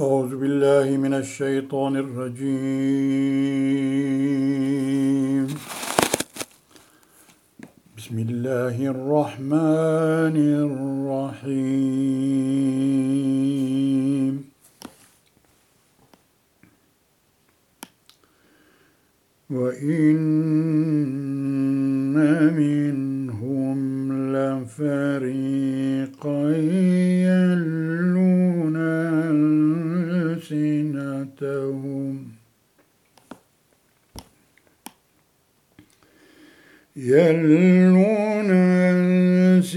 أعوذ بالله من الشيطان الرجيم. بسم الله الرحمن الرحيم. وإن منهم لفريقا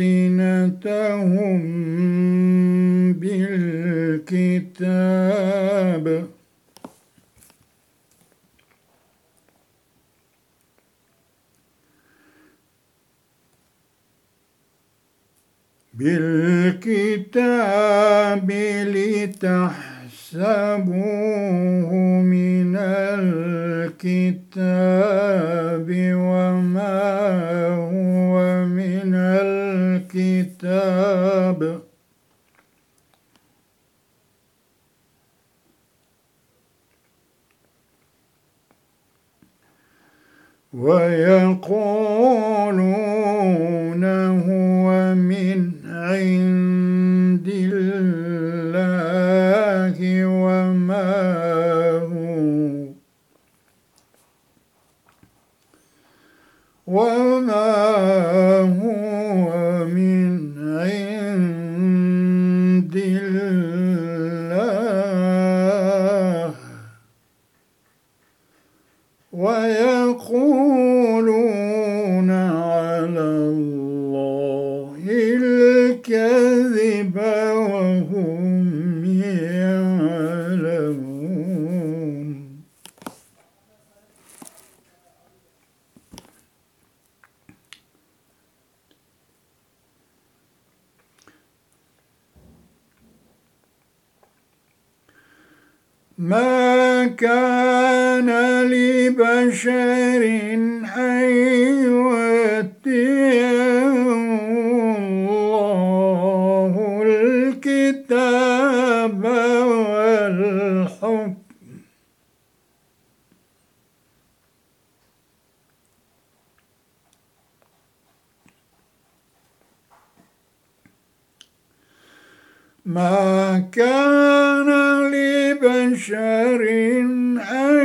ألسنتهم بالكتاب. بالكتاب لتحسبوه من الكتاب وما هو من الكتاب ويقولون هو من عند الله وما هو وما ما كان لبشر أن الله الكتاب والحكم. ما كان لبشر أن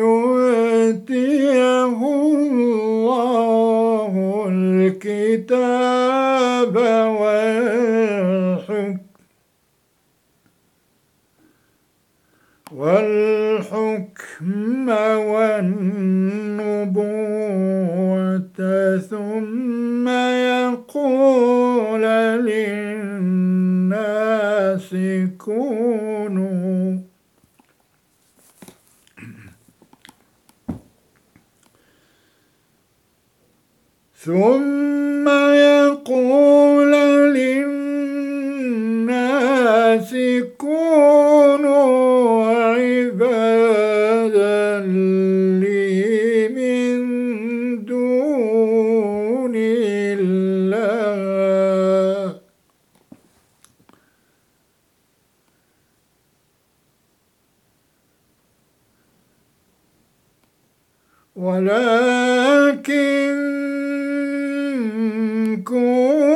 يؤتيه الله الكتاب والحكم والحكم والنبوة ثم يقول للناس كونوا ثم يقول للناس كونوا ولكن كونوا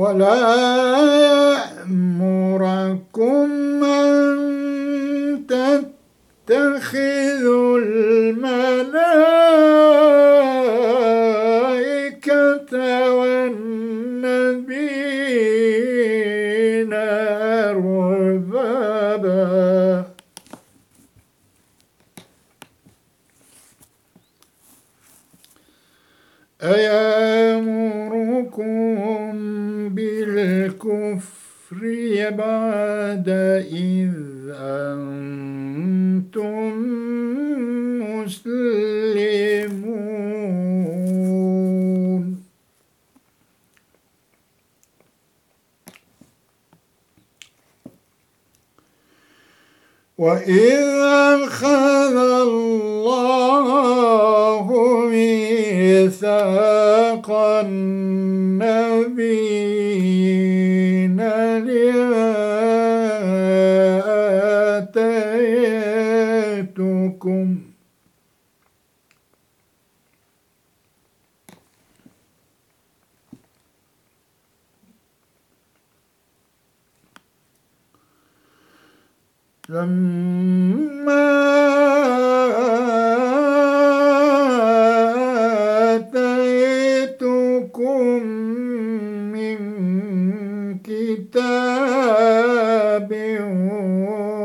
ولا يأمركم أن تتخذوا الملائكة والنبيين أربابا. أيأمركم بالكفر الكفر بعد إذ أنتم مسلمون. وإذ أخذ الله ميثاق آتيتكم لما آتيتكم من كتاب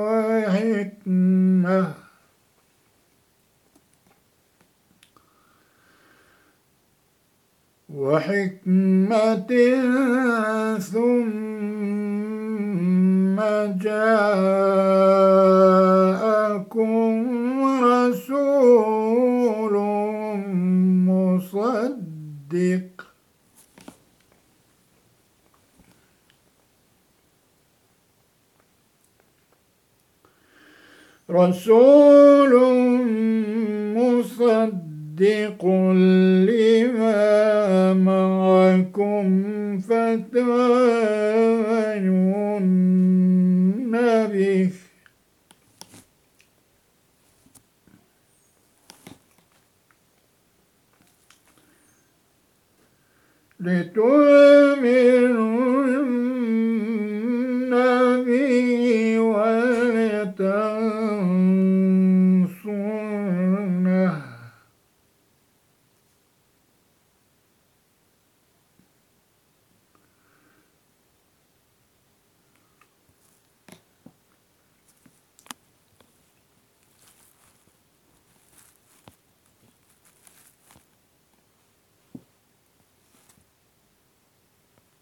وحكمة وحكمة ثم جاءكم رسول مصدق. رسول مصدق فتؤمنون به. لتؤمنوا